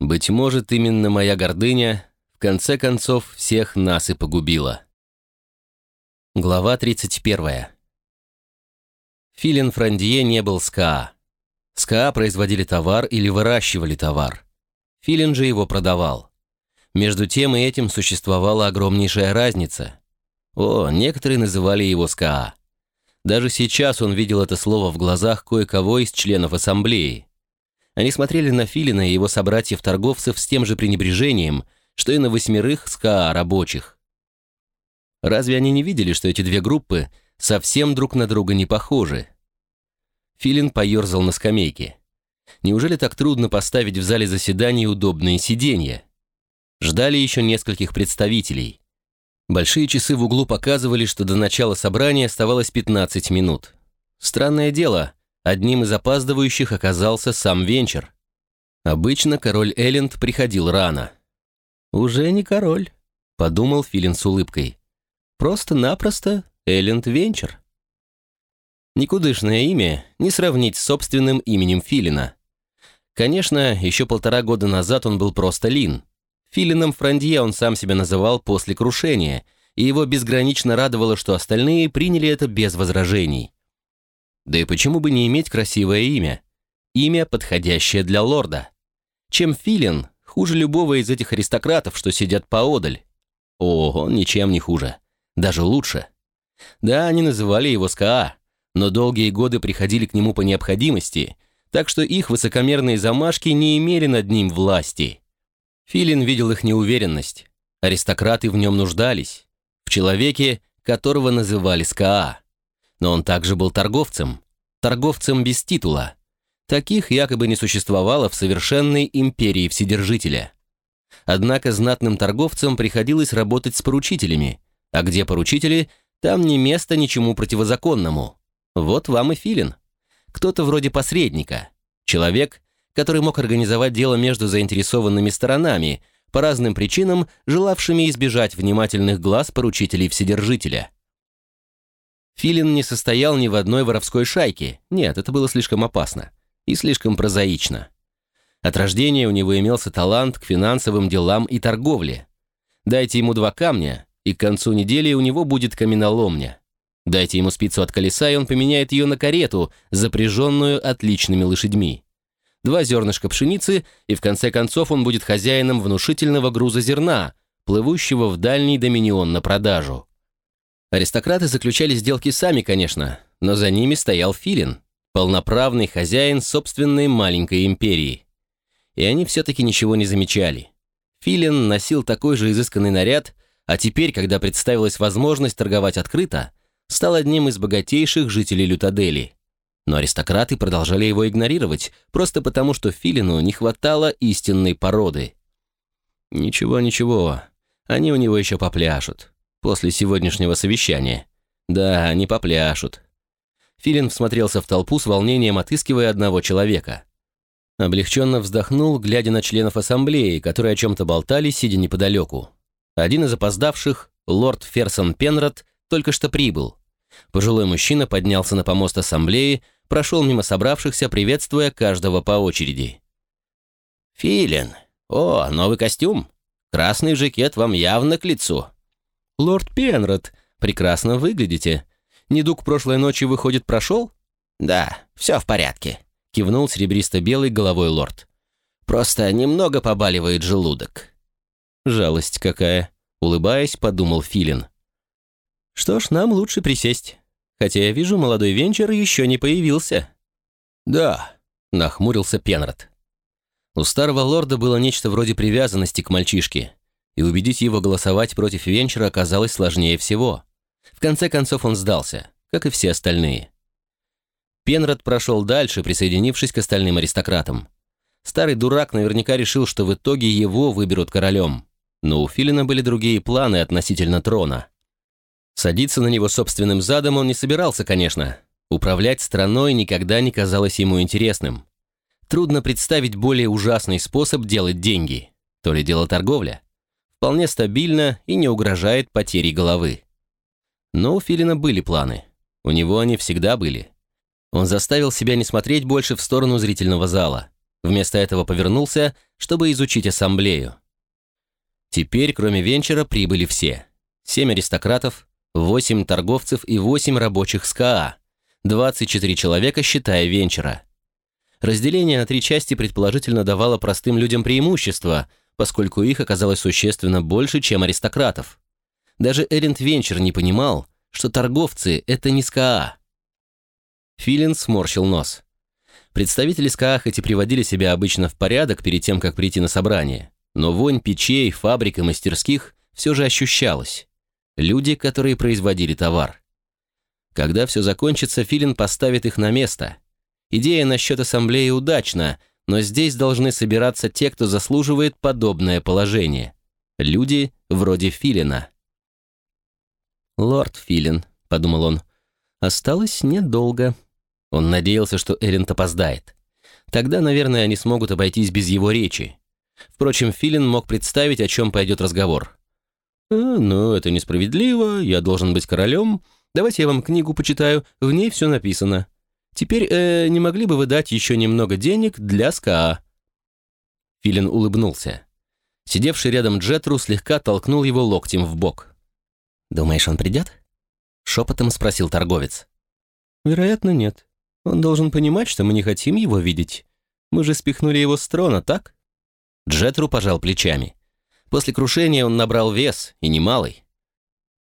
Быть может, именно моя гордыня в конце концов всех нас и погубила. Глава 31. Филин Франдье не был скаа. Скаа производили товар или выращивали товар. Филин же его продавал. Между тем и этим существовала огромнейшая разница. О, некоторые называли его скаа. Даже сейчас он видел это слово в глазах кое-кого из членов ассамблеи. Они смотрели на Филина и его собратьев-торговцев с тем же пренебрежением, что и на восьмерых СКА рабочих. Разве они не видели, что эти две группы совсем друг на друга не похожи? Филин поерзал на скамейке. Неужели так трудно поставить в зале заседаний удобные сиденья? Ждали еще нескольких представителей. Большие часы в углу показывали, что до начала собрания оставалось 15 минут. Странное дело, одним из опаздывающих оказался сам Венчер. Обычно король Элленд приходил рано. «Уже не король», — подумал Филин с улыбкой. «Просто-напросто Элленд Венчер». Никудышное имя не сравнить с собственным именем Филина. Конечно, еще полтора года назад он был просто Лин — Филином Франдье он сам себя называл после крушения, и его безгранично радовало, что остальные приняли это без возражений. Да и почему бы не иметь красивое имя? Имя, подходящее для лорда. Чем Филин, хуже любого из этих аристократов, что сидят поодаль. О, он ничем не хуже. Даже лучше. Да, они называли его СКА, но долгие годы приходили к нему по необходимости, так что их высокомерные замашки не имели над ним власти. Филин видел их неуверенность. Аристократы в нем нуждались. В человеке, которого называли СКА. Но он также был торговцем. Торговцем без титула. Таких якобы не существовало в совершенной империи Вседержителя. Однако знатным торговцам приходилось работать с поручителями, а где поручители, там не место ничему противозаконному. Вот вам и Филин. Кто-то вроде посредника. Человек, который мог организовать дело между заинтересованными сторонами, по разным причинам желавшими избежать внимательных глаз поручителей Вседержителя. Филин не состоял ни в одной воровской шайке, нет, это было слишком опасно и слишком прозаично. От рождения у него имелся талант к финансовым делам и торговле. Дайте ему два камня, и к концу недели у него будет каменоломня. Дайте ему спицу от колеса, и он поменяет ее на карету, запряженную отличными лошадьми два зернышка пшеницы, и в конце концов он будет хозяином внушительного груза зерна, плывущего в дальний доминион на продажу. Аристократы заключали сделки сами, конечно, но за ними стоял Филин, полноправный хозяин собственной маленькой империи. И они все-таки ничего не замечали. Филин носил такой же изысканный наряд, а теперь, когда представилась возможность торговать открыто, стал одним из богатейших жителей Лютадели – но аристократы продолжали его игнорировать, просто потому что Филину не хватало истинной породы. Ничего, ничего, они у него еще попляшут. После сегодняшнего совещания. Да, они попляшут. Филин всмотрелся в толпу с волнением, отыскивая одного человека. Облегченно вздохнул, глядя на членов ассамблеи, которые о чем-то болтали, сидя неподалеку. Один из опоздавших, лорд Ферсон Пенрод, только что прибыл. Пожилой мужчина поднялся на помост ассамблеи, прошел мимо собравшихся, приветствуя каждого по очереди. «Филин! О, новый костюм! Красный жакет вам явно к лицу!» «Лорд Пенрод, прекрасно выглядите. Недуг прошлой ночи, выходит, прошел?» «Да, все в порядке», — кивнул серебристо-белый головой лорд. «Просто немного побаливает желудок». «Жалость какая!» — улыбаясь, подумал Филин. Что ж, нам лучше присесть. Хотя я вижу, молодой венчер еще не появился. Да, нахмурился Пенрод. У старого лорда было нечто вроде привязанности к мальчишке, и убедить его голосовать против венчера оказалось сложнее всего. В конце концов он сдался, как и все остальные. Пенрод прошел дальше, присоединившись к остальным аристократам. Старый дурак наверняка решил, что в итоге его выберут королем. Но у Филина были другие планы относительно трона. Садиться на него собственным задом он не собирался, конечно. Управлять страной никогда не казалось ему интересным. Трудно представить более ужасный способ делать деньги. То ли дело торговля. Вполне стабильно и не угрожает потерей головы. Но у Филина были планы. У него они всегда были. Он заставил себя не смотреть больше в сторону зрительного зала. Вместо этого повернулся, чтобы изучить ассамблею. Теперь, кроме Венчера, прибыли все. Семь аристократов, восемь торговцев и восемь рабочих СКА. 24 человека, считая Венчера. Разделение на три части предположительно давало простым людям преимущество, поскольку их оказалось существенно больше, чем аристократов. Даже Эринд Венчер не понимал, что торговцы — это не СКА. Филин сморщил нос. Представители СКА хоть и приводили себя обычно в порядок перед тем, как прийти на собрание, но вонь печей, фабрик и мастерских все же ощущалась. Люди, которые производили товар. Когда все закончится, Филин поставит их на место. Идея насчет ассамблеи удачна, но здесь должны собираться те, кто заслуживает подобное положение. Люди вроде Филина. «Лорд Филин», — подумал он, — «осталось недолго». Он надеялся, что Эрент опоздает. Тогда, наверное, они смогут обойтись без его речи. Впрочем, Филин мог представить, о чем пойдет разговор. «Э, «Ну, это несправедливо, я должен быть королем. Давайте я вам книгу почитаю, в ней все написано. Теперь э, не могли бы вы дать еще немного денег для СКА?» Филин улыбнулся. Сидевший рядом Джетру слегка толкнул его локтем в бок. «Думаешь, он придет?» Шепотом спросил торговец. «Вероятно, нет. Он должен понимать, что мы не хотим его видеть. Мы же спихнули его с трона, так?» Джетру пожал плечами. После крушения он набрал вес, и немалый.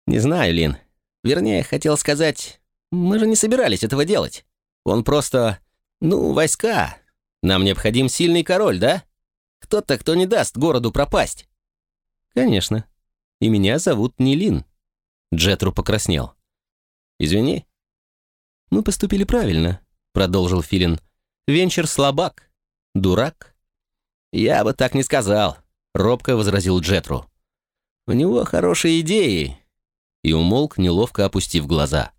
«Не знаю, Лин. Вернее, хотел сказать, мы же не собирались этого делать. Он просто... Ну, войска. Нам необходим сильный король, да? Кто-то, кто не даст городу пропасть». «Конечно. И меня зовут не Лин». Джетру покраснел. «Извини». «Мы поступили правильно», — продолжил Филин. «Венчер слабак. Дурак». «Я бы так не сказал», — робко возразил Джетру. «У него хорошие идеи». И умолк, неловко опустив глаза.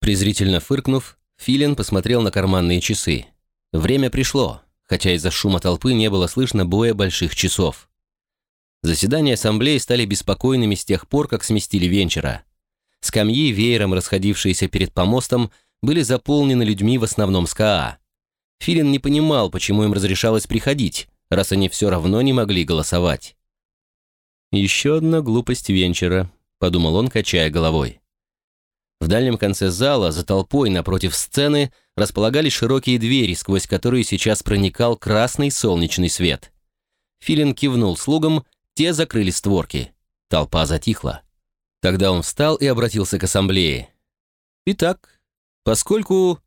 Презрительно фыркнув, Филин посмотрел на карманные часы. Время пришло, хотя из-за шума толпы не было слышно боя больших часов. Заседания ассамблеи стали беспокойными с тех пор, как сместили Венчера. Скамьи, веером расходившиеся перед помостом, были заполнены людьми в основном с КАА. Филин не понимал, почему им разрешалось приходить, раз они все равно не могли голосовать. «Еще одна глупость Венчера», — подумал он, качая головой. В дальнем конце зала, за толпой напротив сцены, располагались широкие двери, сквозь которые сейчас проникал красный солнечный свет. Филин кивнул слугам те закрыли створки. Толпа затихла. Тогда он встал и обратился к ассамблее. «Итак, поскольку...»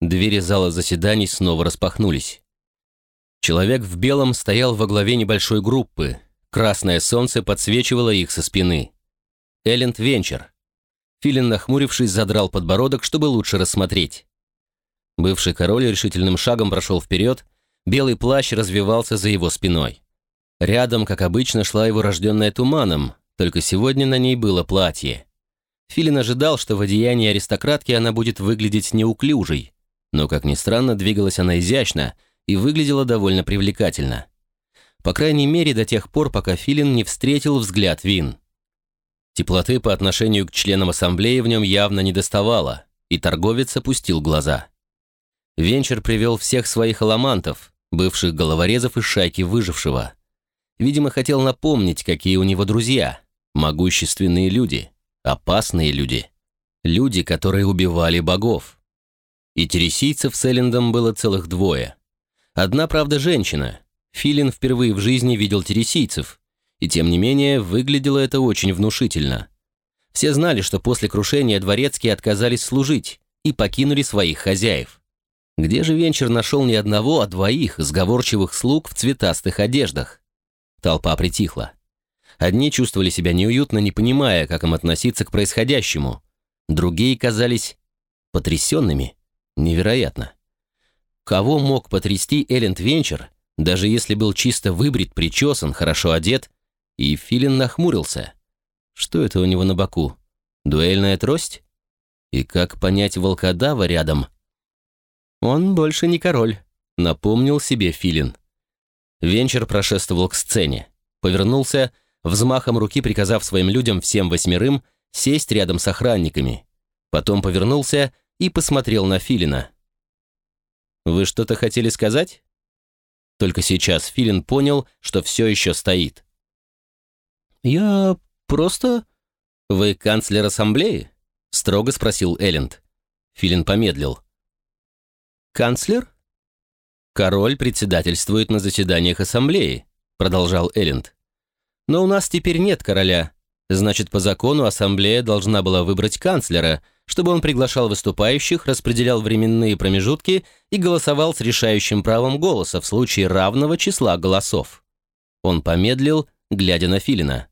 Двери зала заседаний снова распахнулись. Человек в белом стоял во главе небольшой группы. Красное солнце подсвечивало их со спины. Элленд Венчер. Филин, нахмурившись, задрал подбородок, чтобы лучше рассмотреть. Бывший король решительным шагом прошел вперед, белый плащ развивался за его спиной. Рядом, как обычно, шла его рожденная туманом, только сегодня на ней было платье. Филин ожидал, что в одеянии аристократки она будет выглядеть неуклюжей, но, как ни странно, двигалась она изящно и выглядела довольно привлекательно. По крайней мере, до тех пор, пока Филин не встретил взгляд Вин. Теплоты по отношению к членам ассамблеи в нем явно не доставало, и торговец опустил глаза. Венчер привел всех своих аламантов, бывших головорезов из шайки выжившего. Видимо, хотел напомнить, какие у него друзья. Могущественные люди, опасные люди. Люди, которые убивали богов. И тересийцев с Эллендом было целых двое. Одна, правда, женщина. Филин впервые в жизни видел тересийцев. И тем не менее, выглядело это очень внушительно. Все знали, что после крушения дворецкие отказались служить и покинули своих хозяев. Где же Венчер нашел не одного, а двоих сговорчивых слуг в цветастых одеждах? Толпа притихла. Одни чувствовали себя неуютно, не понимая, как им относиться к происходящему. Другие казались потрясенными. Невероятно. Кого мог потрясти Элленд Венчер, даже если был чисто выбрит, причесан, хорошо одет? И Филин нахмурился. Что это у него на боку? Дуэльная трость? И как понять волкодава рядом? Он больше не король, напомнил себе Филин. Венчер прошествовал к сцене, повернулся, взмахом руки приказав своим людям всем восьмерым сесть рядом с охранниками. Потом повернулся и посмотрел на Филина. «Вы что-то хотели сказать?» Только сейчас Филин понял, что все еще стоит. «Я просто...» «Вы канцлер ассамблеи?» — строго спросил Элленд. Филин помедлил. «Канцлер?» «Король председательствует на заседаниях ассамблеи», — продолжал Элленд. «Но у нас теперь нет короля. Значит, по закону ассамблея должна была выбрать канцлера, чтобы он приглашал выступающих, распределял временные промежутки и голосовал с решающим правом голоса в случае равного числа голосов». Он помедлил, глядя на Филина.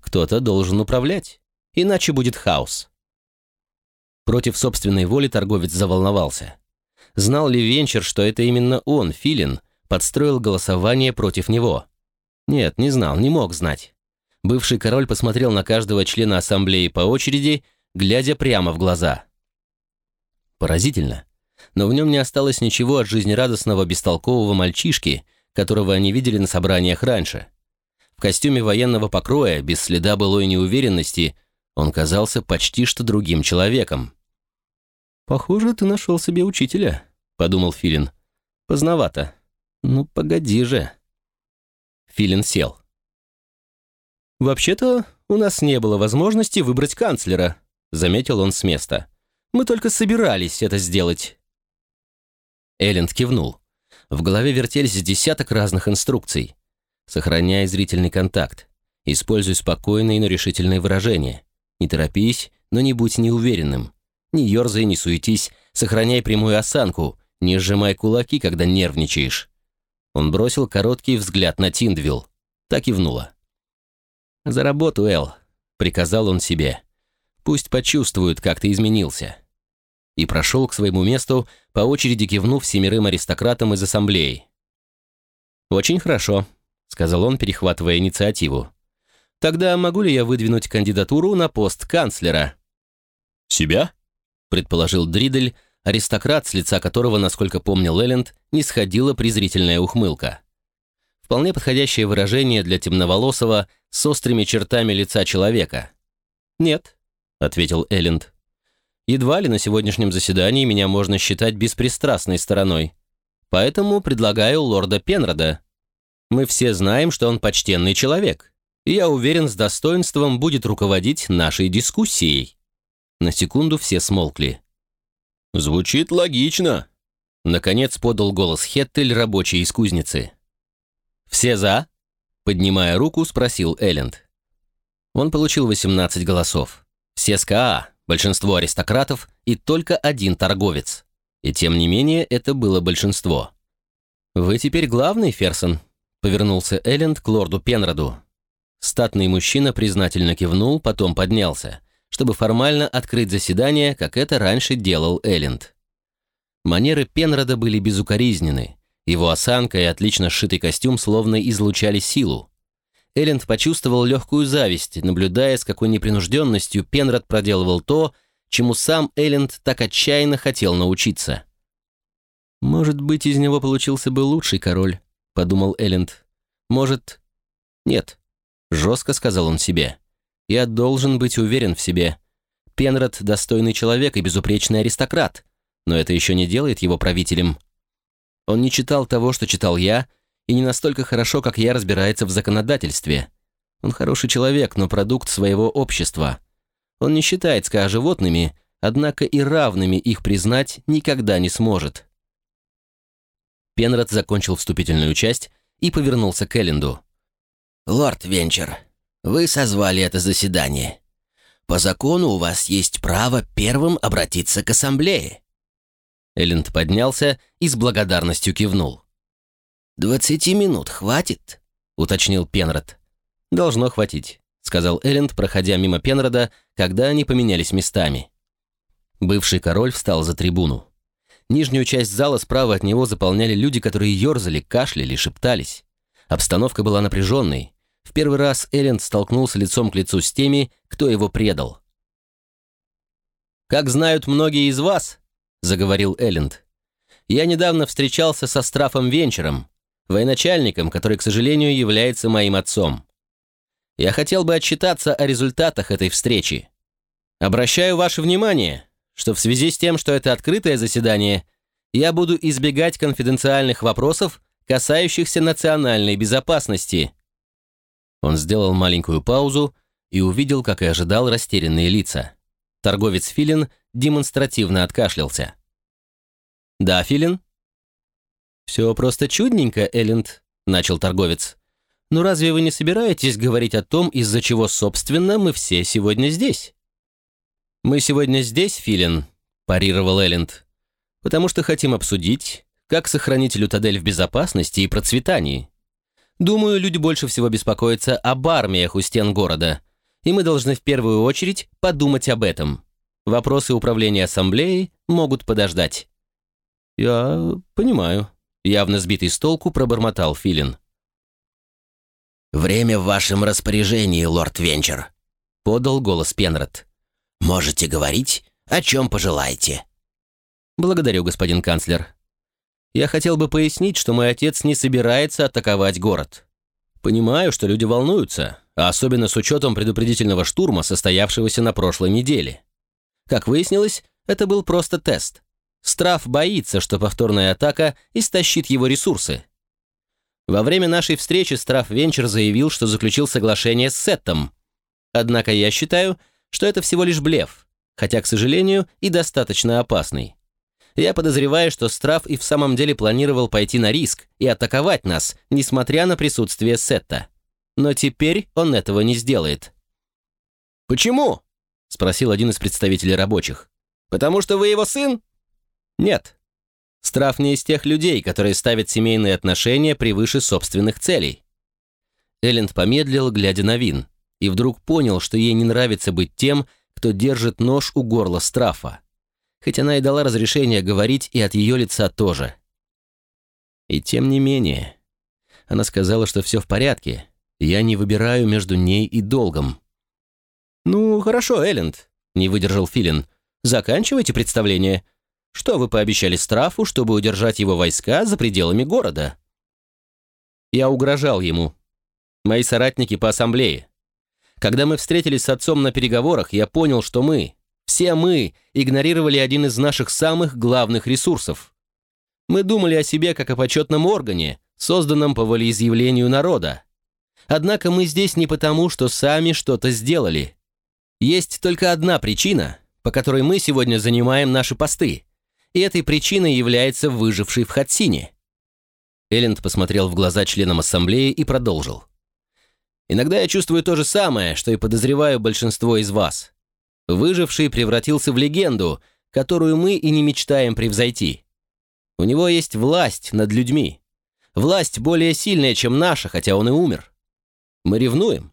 Кто-то должен управлять, иначе будет хаос. Против собственной воли торговец заволновался. Знал ли Венчер, что это именно он, Филин, подстроил голосование против него? Нет, не знал, не мог знать. Бывший король посмотрел на каждого члена ассамблеи по очереди, глядя прямо в глаза. Поразительно. Но в нем не осталось ничего от жизнерадостного бестолкового мальчишки, которого они видели на собраниях раньше. В костюме военного покроя, без следа былой неуверенности, он казался почти что другим человеком. «Похоже, ты нашел себе учителя», — подумал Филин. «Поздновато. Ну, погоди же». Филин сел. «Вообще-то, у нас не было возможности выбрать канцлера», — заметил он с места. «Мы только собирались это сделать». Элленд кивнул. В голове вертелись десяток разных инструкций. Сохраняй зрительный контакт. Используй спокойные, но решительные выражения. Не торопись, но не будь неуверенным. Не ерзай, не суетись, сохраняй прямую осанку, не сжимай кулаки, когда нервничаешь. Он бросил короткий взгляд на Тиндвилл. Так и внула. «За работу, Эл», — приказал он себе. «Пусть почувствуют, как ты изменился». И прошел к своему месту, по очереди кивнув семерым аристократам из ассамблеи. «Очень хорошо», — сказал он, перехватывая инициативу. «Тогда могу ли я выдвинуть кандидатуру на пост канцлера?» «Себя?» — предположил Дридель, аристократ, с лица которого, насколько помнил Элленд, не сходила презрительная ухмылка. Вполне подходящее выражение для темноволосого с острыми чертами лица человека. «Нет», — ответил Элленд. «Едва ли на сегодняшнем заседании меня можно считать беспристрастной стороной. Поэтому предлагаю лорда Пенрода». Мы все знаем, что он почтенный человек, и я уверен, с достоинством будет руководить нашей дискуссией». На секунду все смолкли. «Звучит логично», — наконец подал голос Хеттель, рабочий из кузницы. «Все за?» — поднимая руку, спросил Элленд. Он получил 18 голосов. Все СКА, большинство аристократов и только один торговец. И тем не менее это было большинство. «Вы теперь главный, Ферсон», Повернулся Элленд к лорду Пенроду. Статный мужчина признательно кивнул, потом поднялся, чтобы формально открыть заседание, как это раньше делал Элленд. Манеры Пенрода были безукоризнены. Его осанка и отлично сшитый костюм словно излучали силу. Элленд почувствовал легкую зависть, наблюдая, с какой непринужденностью Пенрод проделывал то, чему сам Элленд так отчаянно хотел научиться. «Может быть, из него получился бы лучший король», подумал Элленд. «Может...» «Нет», — жестко сказал он себе. «Я должен быть уверен в себе. Пенрод — достойный человек и безупречный аристократ, но это еще не делает его правителем. Он не читал того, что читал я, и не настолько хорошо, как я, разбирается в законодательстве. Он хороший человек, но продукт своего общества. Он не считает ска животными, однако и равными их признать никогда не сможет». Пенрод закончил вступительную часть и повернулся к Элленду. «Лорд Венчер, вы созвали это заседание. По закону у вас есть право первым обратиться к ассамблее». Элленд поднялся и с благодарностью кивнул. «Двадцати минут хватит?» — уточнил Пенрод. «Должно хватить», — сказал Элленд, проходя мимо Пенрода, когда они поменялись местами. Бывший король встал за трибуну. Нижнюю часть зала справа от него заполняли люди, которые ерзали, кашляли, шептались. Обстановка была напряженной. В первый раз Элленд столкнулся лицом к лицу с теми, кто его предал. «Как знают многие из вас», — заговорил Элленд, «я недавно встречался со Страфом Венчером, военачальником, который, к сожалению, является моим отцом. Я хотел бы отчитаться о результатах этой встречи. Обращаю ваше внимание, что в связи с тем, что это открытое заседание, я буду избегать конфиденциальных вопросов, касающихся национальной безопасности». Он сделал маленькую паузу и увидел, как и ожидал, растерянные лица. Торговец Филин демонстративно откашлялся. «Да, Филин?» «Все просто чудненько, Элленд», — начал торговец. «Но разве вы не собираетесь говорить о том, из-за чего, собственно, мы все сегодня здесь?» «Мы сегодня здесь, Филин», — парировал Элленд, «потому что хотим обсудить, как сохранить Лютадель в безопасности и процветании. Думаю, люди больше всего беспокоятся об армиях у стен города, и мы должны в первую очередь подумать об этом. Вопросы управления ассамблеей могут подождать». «Я понимаю», — явно сбитый с толку пробормотал Филин. «Время в вашем распоряжении, лорд Венчер», — подал голос Пенрод. «Можете говорить, о чем пожелаете». «Благодарю, господин канцлер. Я хотел бы пояснить, что мой отец не собирается атаковать город. Понимаю, что люди волнуются, а особенно с учетом предупредительного штурма, состоявшегося на прошлой неделе. Как выяснилось, это был просто тест. Страф боится, что повторная атака истощит его ресурсы. Во время нашей встречи Страф Венчер заявил, что заключил соглашение с Сеттом. Однако я считаю, что это всего лишь блеф, хотя, к сожалению, и достаточно опасный. Я подозреваю, что Страф и в самом деле планировал пойти на риск и атаковать нас, несмотря на присутствие Сетта. Но теперь он этого не сделает. «Почему?» — спросил один из представителей рабочих. «Потому что вы его сын?» Нет. Страф не из тех людей, которые ставят семейные отношения превыше собственных целей. Элленд помедлил, глядя на Вин, и вдруг понял, что ей не нравится быть тем, кто держит нож у горла Страфа. Хоть она и дала разрешение говорить, и от ее лица тоже. И тем не менее. Она сказала, что все в порядке. Я не выбираю между ней и долгом. «Ну, хорошо, Элленд», — не выдержал Филин. «Заканчивайте представление. Что вы пообещали Страфу, чтобы удержать его войска за пределами города?» Я угрожал ему. Мои соратники по ассамблее. Когда мы встретились с отцом на переговорах, я понял, что мы, все мы, игнорировали один из наших самых главных ресурсов. Мы думали о себе как о почетном органе, созданном по волеизъявлению народа. Однако мы здесь не потому, что сами что-то сделали. Есть только одна причина, по которой мы сегодня занимаем наши посты и этой причиной является выживший в Хатсине. Элленд посмотрел в глаза членам ассамблеи и продолжил. «Иногда я чувствую то же самое, что и подозреваю большинство из вас. Выживший превратился в легенду, которую мы и не мечтаем превзойти. У него есть власть над людьми. Власть более сильная, чем наша, хотя он и умер. Мы ревнуем,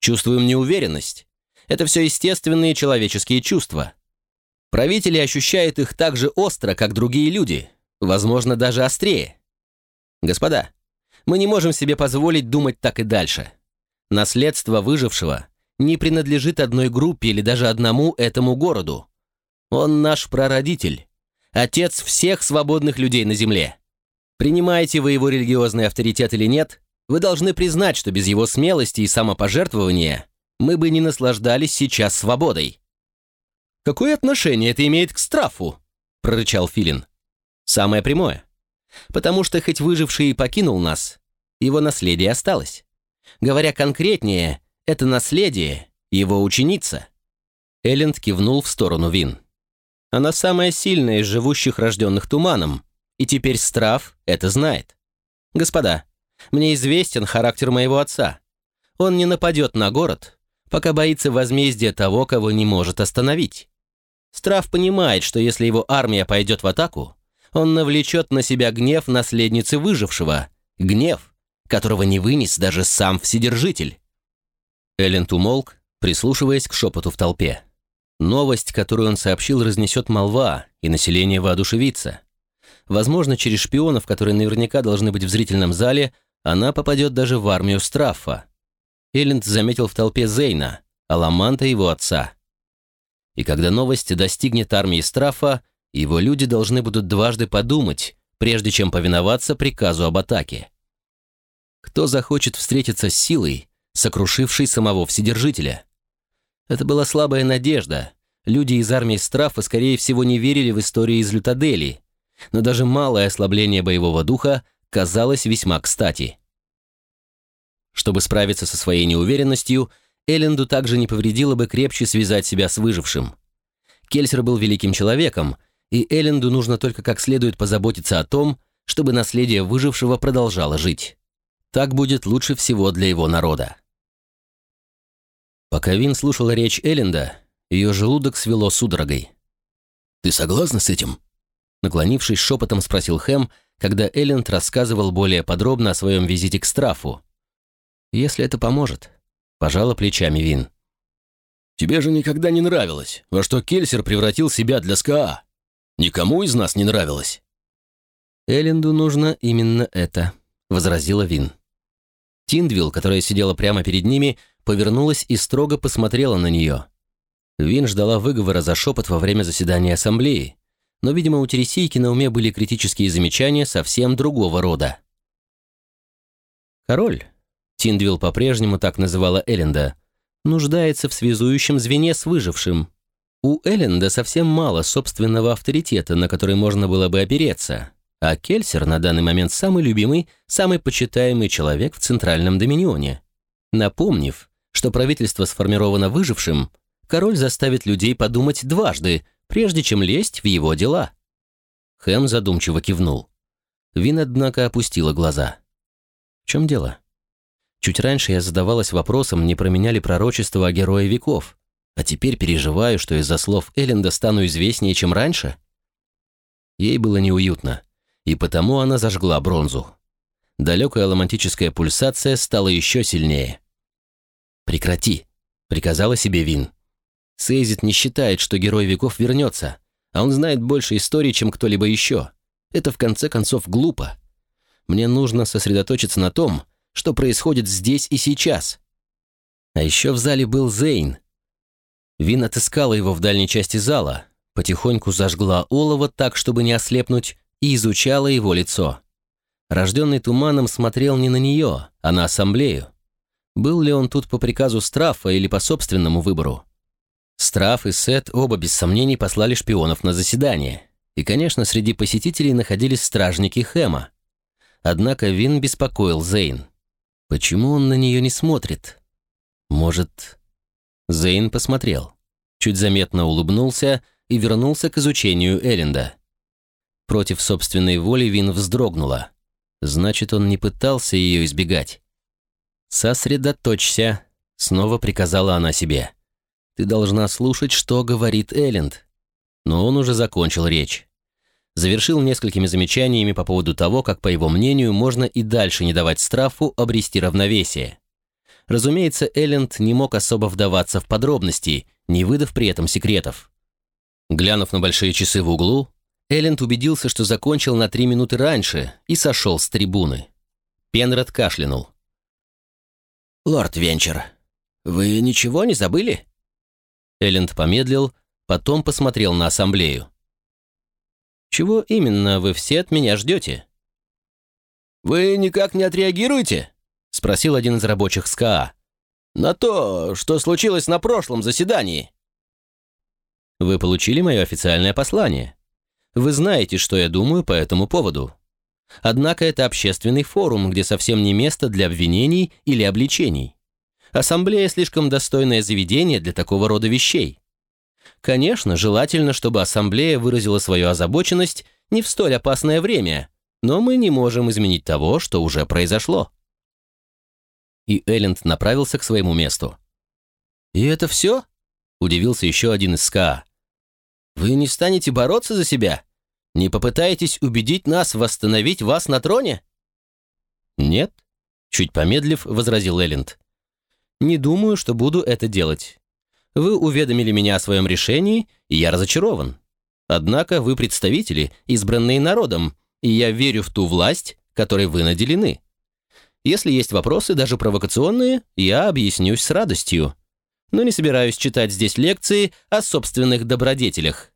чувствуем неуверенность. Это все естественные человеческие чувства. Правители ощущают их так же остро, как другие люди, возможно, даже острее. Господа, мы не можем себе позволить думать так и дальше. Наследство выжившего не принадлежит одной группе или даже одному этому городу. Он наш прародитель, отец всех свободных людей на земле. Принимаете вы его религиозный авторитет или нет, вы должны признать, что без его смелости и самопожертвования мы бы не наслаждались сейчас свободой. «Какое отношение это имеет к страфу?» — прорычал Филин. «Самое прямое. Потому что хоть выживший и покинул нас, его наследие осталось. Говоря конкретнее, это наследие — его ученица». Элленд кивнул в сторону Вин. «Она самая сильная из живущих рожденных туманом, и теперь Страф это знает. Господа, мне известен характер моего отца. Он не нападет на город, пока боится возмездия того, кого не может остановить. Страф понимает, что если его армия пойдет в атаку, он навлечет на себя гнев наследницы выжившего, гнев, которого не вынес даже сам Вседержитель. Элленд умолк, прислушиваясь к шепоту в толпе. Новость, которую он сообщил, разнесет молва, и население воодушевится. Возможно, через шпионов, которые наверняка должны быть в зрительном зале, она попадет даже в армию Страффа. Элленд заметил в толпе Зейна, Аламанта его отца. И когда новость достигнет армии Страфа, его люди должны будут дважды подумать, прежде чем повиноваться приказу об атаке. Кто захочет встретиться с силой, сокрушившей самого Вседержителя? Это была слабая надежда. Люди из армии Страфа, скорее всего, не верили в истории из Лютадели. Но даже малое ослабление боевого духа казалось весьма кстати. Чтобы справиться со своей неуверенностью, Элленду также не повредило бы крепче связать себя с выжившим. Кельсер был великим человеком, и Элленду нужно только как следует позаботиться о том, чтобы наследие выжившего продолжало жить. Так будет лучше всего для его народа. Пока Вин слушала речь Элленда, ее желудок свело судорогой. «Ты согласна с этим?» Наклонившись шепотом, спросил Хэм, когда Элленд рассказывал более подробно о своем визите к Страфу. «Если это поможет», — пожала плечами Вин. «Тебе же никогда не нравилось, во что Кельсер превратил себя для СКА. Никому из нас не нравилось». «Элленду нужно именно это», — возразила Вин. Тиндвилл, которая сидела прямо перед ними, повернулась и строго посмотрела на нее. Вин ждала выговора за шепот во время заседания ассамблеи, но, видимо, у Тересейки на уме были критические замечания совсем другого рода. «Король», — Тиндвилл по-прежнему так называла Элленда, нуждается в связующем звене с выжившим. У Элленда совсем мало собственного авторитета, на который можно было бы опереться, а Кельсер на данный момент самый любимый, самый почитаемый человек в Центральном Доминионе. Напомнив, что правительство сформировано выжившим, король заставит людей подумать дважды, прежде чем лезть в его дела. Хэм задумчиво кивнул. Вин, однако, опустила глаза. В чем дело? Чуть раньше я задавалась вопросом, не променяли пророчество о герое веков, а теперь переживаю, что из-за слов Элленда стану известнее, чем раньше. Ей было неуютно и потому она зажгла бронзу. Далекая ломантическая пульсация стала еще сильнее. «Прекрати», — приказала себе Вин. Сейзит не считает, что герой веков вернется, а он знает больше историй, чем кто-либо еще. Это в конце концов глупо. Мне нужно сосредоточиться на том, что происходит здесь и сейчас. А еще в зале был Зейн. Вин отыскала его в дальней части зала, потихоньку зажгла олово так, чтобы не ослепнуть, и изучала его лицо. Рожденный туманом смотрел не на нее, а на ассамблею. Был ли он тут по приказу Страфа или по собственному выбору? Страф и Сет оба без сомнений послали шпионов на заседание. И, конечно, среди посетителей находились стражники Хэма. Однако Вин беспокоил Зейн. Почему он на нее не смотрит? Может... Зейн посмотрел. Чуть заметно улыбнулся и вернулся к изучению Элленда. Против собственной воли Вин вздрогнула. Значит, он не пытался ее избегать. «Сосредоточься», — снова приказала она себе. «Ты должна слушать, что говорит Элленд». Но он уже закончил речь. Завершил несколькими замечаниями по поводу того, как, по его мнению, можно и дальше не давать страфу обрести равновесие. Разумеется, Элленд не мог особо вдаваться в подробности, не выдав при этом секретов. Глянув на большие часы в углу, Элленд убедился, что закончил на три минуты раньше и сошел с трибуны. Пенрод кашлянул. «Лорд Венчер, вы ничего не забыли?» Элленд помедлил, потом посмотрел на ассамблею. «Чего именно вы все от меня ждете?» «Вы никак не отреагируете?» — спросил один из рабочих СКА. «На то, что случилось на прошлом заседании». «Вы получили мое официальное послание?» Вы знаете, что я думаю по этому поводу. Однако это общественный форум, где совсем не место для обвинений или обличений. Ассамблея слишком достойное заведение для такого рода вещей. Конечно, желательно, чтобы ассамблея выразила свою озабоченность не в столь опасное время, но мы не можем изменить того, что уже произошло. И Элленд направился к своему месту. «И это все?» – удивился еще один из СКА. Вы не станете бороться за себя? Не попытаетесь убедить нас восстановить вас на троне?» «Нет», — чуть помедлив, возразил Элленд. «Не думаю, что буду это делать. Вы уведомили меня о своем решении, и я разочарован. Однако вы представители, избранные народом, и я верю в ту власть, которой вы наделены. Если есть вопросы, даже провокационные, я объяснюсь с радостью но не собираюсь читать здесь лекции о собственных добродетелях.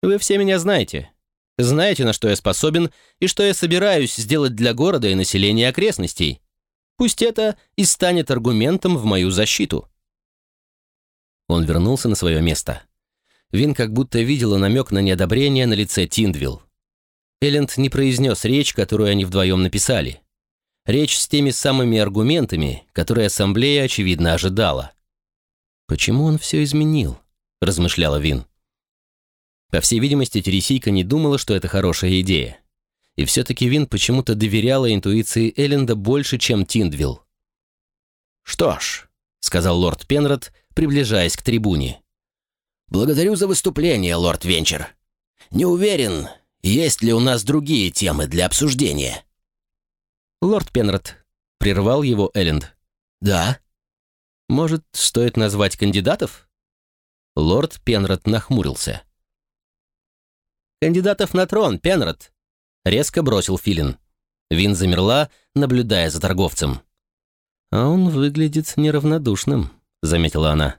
Вы все меня знаете. Знаете, на что я способен и что я собираюсь сделать для города и населения окрестностей. Пусть это и станет аргументом в мою защиту. Он вернулся на свое место. Вин как будто видела намек на неодобрение на лице Тиндвилл. Элленд не произнес речь, которую они вдвоем написали. Речь с теми самыми аргументами, которые ассамблея, очевидно, ожидала. «Почему он все изменил?» – размышляла Вин. По всей видимости, Тересийка не думала, что это хорошая идея. И все-таки Вин почему-то доверяла интуиции Элленда больше, чем Тиндвилл. «Что ж», — сказал лорд Пенрод, приближаясь к трибуне. «Благодарю за выступление, лорд Венчер. Не уверен, есть ли у нас другие темы для обсуждения». «Лорд Пенрод», — прервал его Элленд. «Да». «Может, стоит назвать кандидатов?» Лорд Пенрод нахмурился. «Кандидатов на трон, Пенрод!» — резко бросил Филин. Вин замерла, наблюдая за торговцем. «А он выглядит неравнодушным», — заметила она.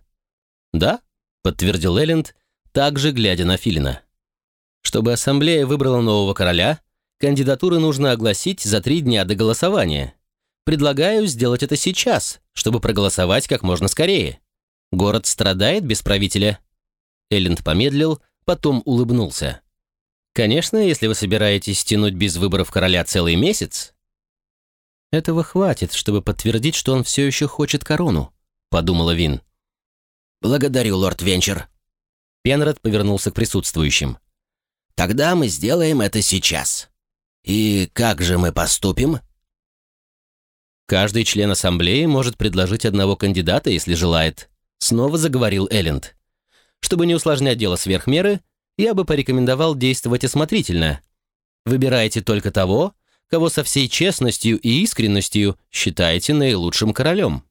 «Да?» — подтвердил Элленд, также глядя на Филина. «Чтобы ассамблея выбрала нового короля, кандидатуры нужно огласить за три дня до голосования. Предлагаю сделать это сейчас, чтобы проголосовать как можно скорее. Город страдает без правителя». Элленд помедлил, потом улыбнулся. Конечно, если вы собираетесь тянуть без выборов короля целый месяц, этого хватит, чтобы подтвердить, что он все еще хочет корону, подумала Вин. Благодарю, лорд Венчер. Пенрод повернулся к присутствующим. Тогда мы сделаем это сейчас. И как же мы поступим? Каждый член ассамблеи может предложить одного кандидата, если желает, снова заговорил Элленд. Чтобы не усложнять дело сверх меры, я бы порекомендовал действовать осмотрительно. Выбирайте только того, кого со всей честностью и искренностью считаете наилучшим королем.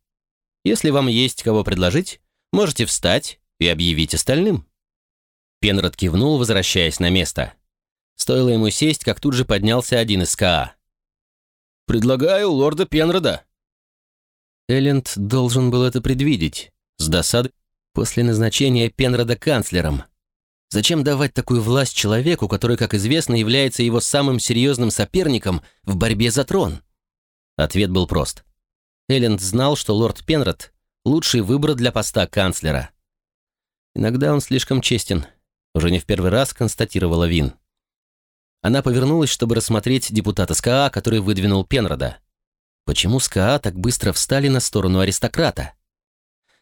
Если вам есть кого предложить, можете встать и объявить остальным». Пенрод кивнул, возвращаясь на место. Стоило ему сесть, как тут же поднялся один из КА. «Предлагаю лорда Пенрода». Элленд должен был это предвидеть, с досадой после назначения Пенрода канцлером. Зачем давать такую власть человеку, который, как известно, является его самым серьезным соперником в борьбе за трон? Ответ был прост. Элленд знал, что лорд Пенрод – лучший выбор для поста канцлера. Иногда он слишком честен. Уже не в первый раз констатировала Вин. Она повернулась, чтобы рассмотреть депутата СКА, который выдвинул Пенрода. Почему скаа так быстро встали на сторону аристократа?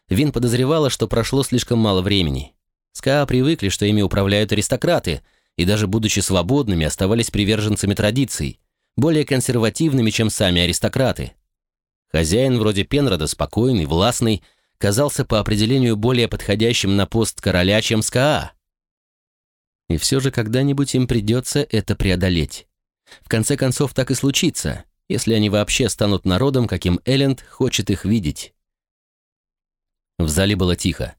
Вин подозревала, что прошло слишком мало времени. Скаа привыкли, что ими управляют аристократы, и даже будучи свободными, оставались приверженцами традиций, более консервативными, чем сами аристократы. Хозяин вроде Пенрода, спокойный, властный, казался по определению более подходящим на пост короля, чем скаа. И все же когда-нибудь им придется это преодолеть. В конце концов, так и случится, если они вообще станут народом, каким Элленд хочет их видеть. В зале было тихо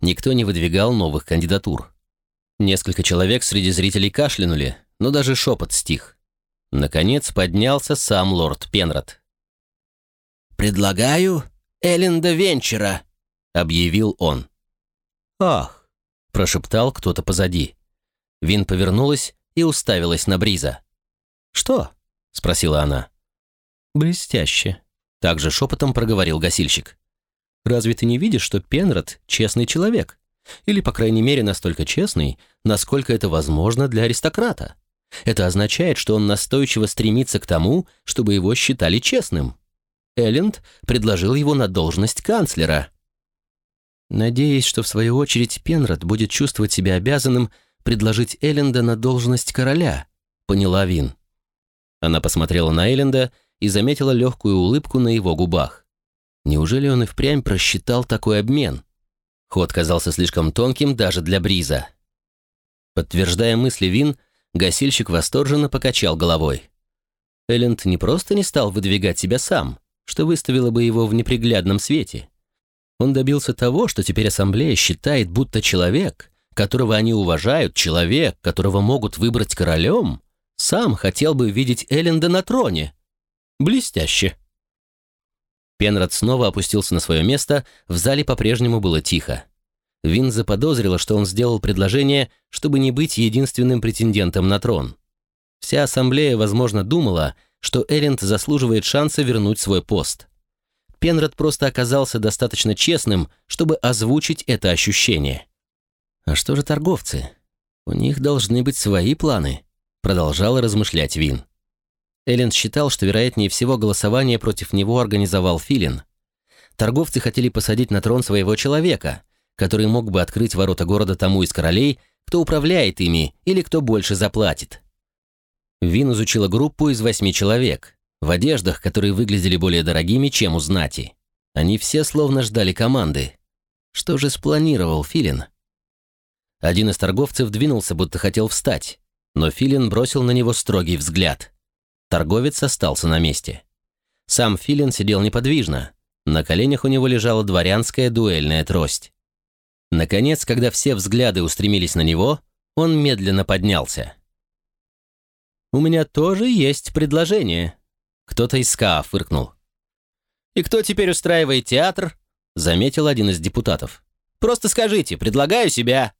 никто не выдвигал новых кандидатур. Несколько человек среди зрителей кашлянули, но даже шепот стих. Наконец поднялся сам лорд Пенрод. «Предлагаю Элленда Венчера», — объявил он. «Ах!» — прошептал кто-то позади. Вин повернулась и уставилась на Бриза. «Что?» — спросила она. «Блестяще», — также шепотом проговорил гасильщик. Разве ты не видишь, что Пенрод — честный человек? Или, по крайней мере, настолько честный, насколько это возможно для аристократа? Это означает, что он настойчиво стремится к тому, чтобы его считали честным. Элленд предложил его на должность канцлера. Надеясь, что в свою очередь Пенрод будет чувствовать себя обязанным предложить Элленда на должность короля, поняла Вин. Она посмотрела на Элленда и заметила легкую улыбку на его губах. Неужели он и впрямь просчитал такой обмен? Ход казался слишком тонким даже для Бриза. Подтверждая мысли Вин, гасильщик восторженно покачал головой. Элленд не просто не стал выдвигать себя сам, что выставило бы его в неприглядном свете. Он добился того, что теперь ассамблея считает, будто человек, которого они уважают, человек, которого могут выбрать королем, сам хотел бы видеть Элленда на троне. Блестяще. Пенрод снова опустился на свое место, в зале по-прежнему было тихо. Вин заподозрила, что он сделал предложение, чтобы не быть единственным претендентом на трон. Вся ассамблея, возможно, думала, что Эринд заслуживает шанса вернуть свой пост. Пенрод просто оказался достаточно честным, чтобы озвучить это ощущение. А что же торговцы? У них должны быть свои планы. продолжал размышлять Вин. Элленд считал, что вероятнее всего голосование против него организовал Филин. Торговцы хотели посадить на трон своего человека, который мог бы открыть ворота города тому из королей, кто управляет ими или кто больше заплатит. Вин изучила группу из восьми человек, в одеждах, которые выглядели более дорогими, чем у знати. Они все словно ждали команды. Что же спланировал Филин? Один из торговцев двинулся, будто хотел встать, но Филин бросил на него строгий взгляд. Торговец остался на месте. Сам Филин сидел неподвижно. На коленях у него лежала дворянская дуэльная трость. Наконец, когда все взгляды устремились на него, он медленно поднялся. «У меня тоже есть предложение», — кто-то из СКА фыркнул. «И кто теперь устраивает театр?» — заметил один из депутатов. «Просто скажите, предлагаю себя».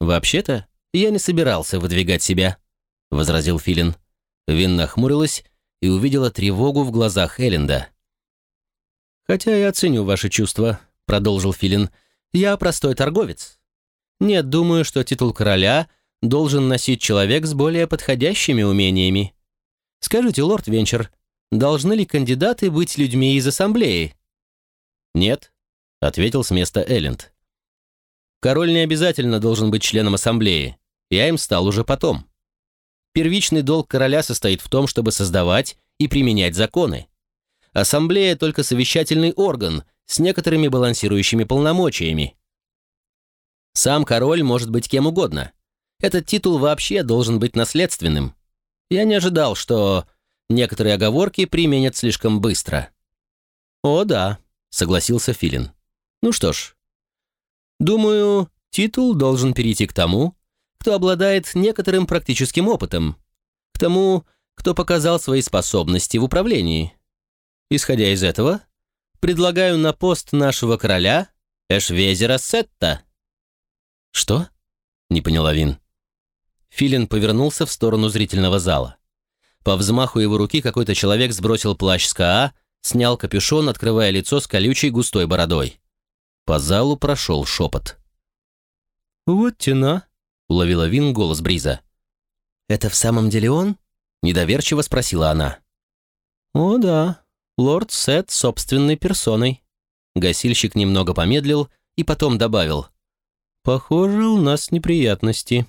«Вообще-то, я не собирался выдвигать себя», — возразил Филин. Вин нахмурилась и увидела тревогу в глазах Элленда. «Хотя я оценю ваши чувства», — продолжил Филин. «Я простой торговец. Нет, думаю, что титул короля должен носить человек с более подходящими умениями. Скажите, лорд Венчер, должны ли кандидаты быть людьми из ассамблеи?» «Нет», — ответил с места Элленд. «Король не обязательно должен быть членом ассамблеи. Я им стал уже потом». Первичный долг короля состоит в том, чтобы создавать и применять законы. Ассамблея – только совещательный орган с некоторыми балансирующими полномочиями. Сам король может быть кем угодно. Этот титул вообще должен быть наследственным. Я не ожидал, что некоторые оговорки применят слишком быстро. «О, да», — согласился Филин. «Ну что ж, думаю, титул должен перейти к тому, кто обладает некоторым практическим опытом, к тому, кто показал свои способности в управлении. Исходя из этого, предлагаю на пост нашего короля Эшвезера Сетта». «Что?» — не поняла Вин. Филин повернулся в сторону зрительного зала. По взмаху его руки какой-то человек сбросил плащ с КА, снял капюшон, открывая лицо с колючей густой бородой. По залу прошел шепот. «Вот тена», — уловила Вин голос Бриза. «Это в самом деле он?» — недоверчиво спросила она. «О да, лорд Сет собственной персоной». Гасильщик немного помедлил и потом добавил. «Похоже, у нас неприятности».